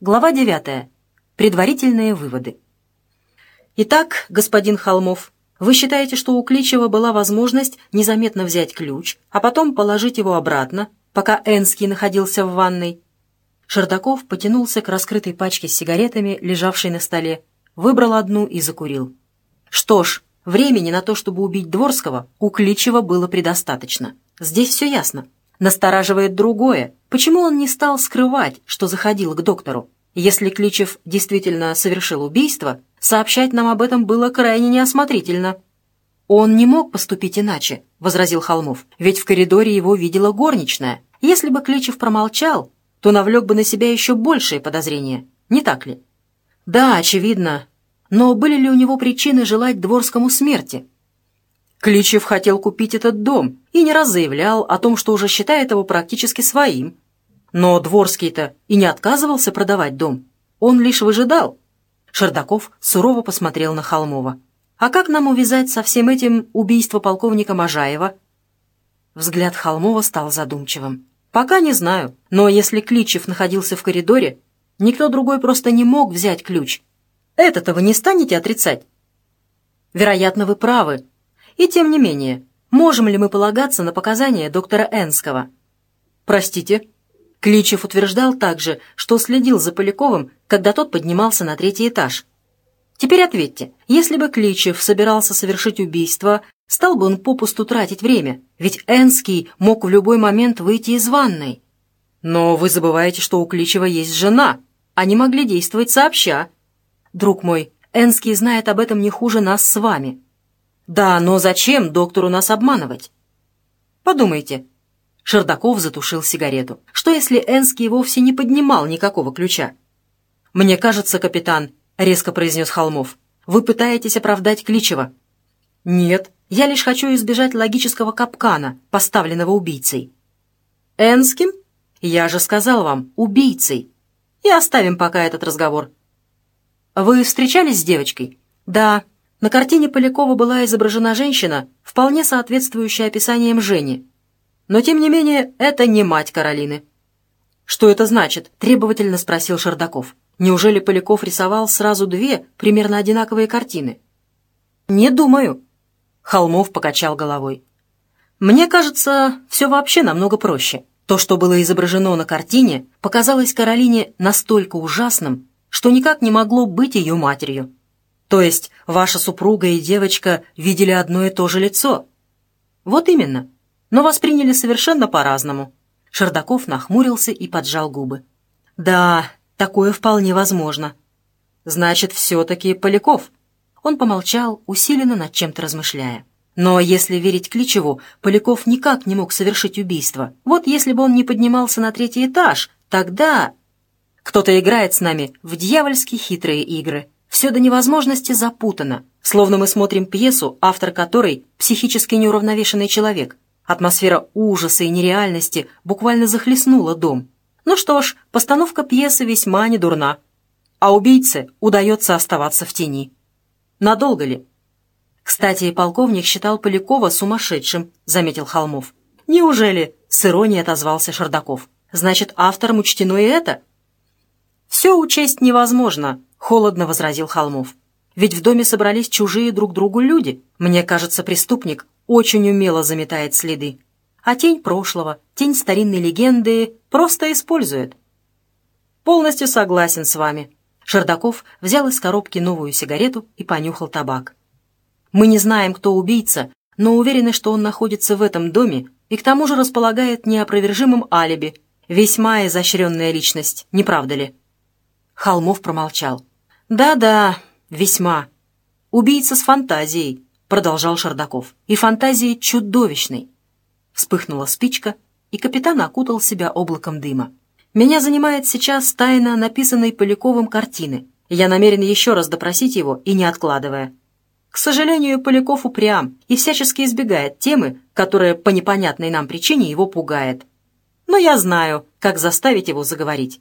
Глава 9. Предварительные выводы. Итак, господин Холмов, вы считаете, что у Кличева была возможность незаметно взять ключ, а потом положить его обратно, пока Энский находился в ванной? Шардаков потянулся к раскрытой пачке с сигаретами, лежавшей на столе, выбрал одну и закурил. Что ж, времени на то, чтобы убить Дворского, у Кличева было предостаточно. Здесь все ясно. Настораживает другое. Почему он не стал скрывать, что заходил к доктору? Если Кличев действительно совершил убийство, сообщать нам об этом было крайне неосмотрительно. «Он не мог поступить иначе», — возразил Холмов, «ведь в коридоре его видела горничная. Если бы Кличев промолчал, то навлек бы на себя еще большее подозрение. Не так ли?» «Да, очевидно. Но были ли у него причины желать Дворскому смерти?» Кличев хотел купить этот дом и не раз заявлял о том, что уже считает его практически своим. Но Дворский-то и не отказывался продавать дом. Он лишь выжидал. Шердаков сурово посмотрел на Холмова. «А как нам увязать со всем этим убийство полковника Можаева?» Взгляд Холмова стал задумчивым. «Пока не знаю, но если Кличев находился в коридоре, никто другой просто не мог взять ключ. Это-то вы не станете отрицать?» «Вероятно, вы правы», и тем не менее, можем ли мы полагаться на показания доктора Энского? Простите. Кличев утверждал также, что следил за Поляковым, когда тот поднимался на третий этаж. Теперь ответьте, если бы Кличев собирался совершить убийство, стал бы он попусту тратить время, ведь Энский мог в любой момент выйти из ванной. Но вы забываете, что у Кличева есть жена. Они могли действовать сообща. Друг мой, Энский знает об этом не хуже нас с вами. «Да, но зачем доктору нас обманывать?» «Подумайте». Шердаков затушил сигарету. «Что, если Энский вовсе не поднимал никакого ключа?» «Мне кажется, капитан», — резко произнес Холмов, «вы пытаетесь оправдать Кличева». «Нет, я лишь хочу избежать логического капкана, поставленного убийцей». «Энским? Я же сказал вам, убийцей. И оставим пока этот разговор». «Вы встречались с девочкой?» «Да, на картине Полякова была изображена женщина, вполне соответствующая описаниям Жени. Но, тем не менее, это не мать Каролины. «Что это значит?» – требовательно спросил Шардаков. «Неужели Поляков рисовал сразу две примерно одинаковые картины?» «Не думаю», – Холмов покачал головой. «Мне кажется, все вообще намного проще. То, что было изображено на картине, показалось Каролине настолько ужасным, что никак не могло быть ее матерью. То есть ваша супруга и девочка видели одно и то же лицо? Вот именно. Но восприняли совершенно по-разному. Шердаков нахмурился и поджал губы. Да, такое вполне возможно. Значит, все-таки Поляков. Он помолчал, усиленно над чем-то размышляя. Но если верить Кличеву, Поляков никак не мог совершить убийство. Вот если бы он не поднимался на третий этаж, тогда... Кто-то играет с нами в дьявольски хитрые игры. Все до невозможности запутано, словно мы смотрим пьесу, автор которой — психически неуравновешенный человек. Атмосфера ужаса и нереальности буквально захлестнула дом. Ну что ж, постановка пьесы весьма недурна. А убийце удается оставаться в тени. Надолго ли? Кстати, полковник считал Полякова сумасшедшим, заметил Холмов. Неужели? С иронией отозвался Шардаков. Значит, автором учтено и это? Все учесть невозможно, — холодно возразил Холмов. «Ведь в доме собрались чужие друг другу люди. Мне кажется, преступник очень умело заметает следы. А тень прошлого, тень старинной легенды просто использует». «Полностью согласен с вами». Шердаков взял из коробки новую сигарету и понюхал табак. «Мы не знаем, кто убийца, но уверены, что он находится в этом доме и к тому же располагает неопровержимым алиби. Весьма изощренная личность, не правда ли?» Холмов промолчал. «Да-да, весьма. Убийца с фантазией», — продолжал Шардаков. «И фантазией чудовищной». Вспыхнула спичка, и капитан окутал себя облаком дыма. «Меня занимает сейчас тайна написанной Поляковым картины. Я намерен еще раз допросить его и не откладывая. К сожалению, Поляков упрям и всячески избегает темы, которая по непонятной нам причине его пугает. Но я знаю, как заставить его заговорить.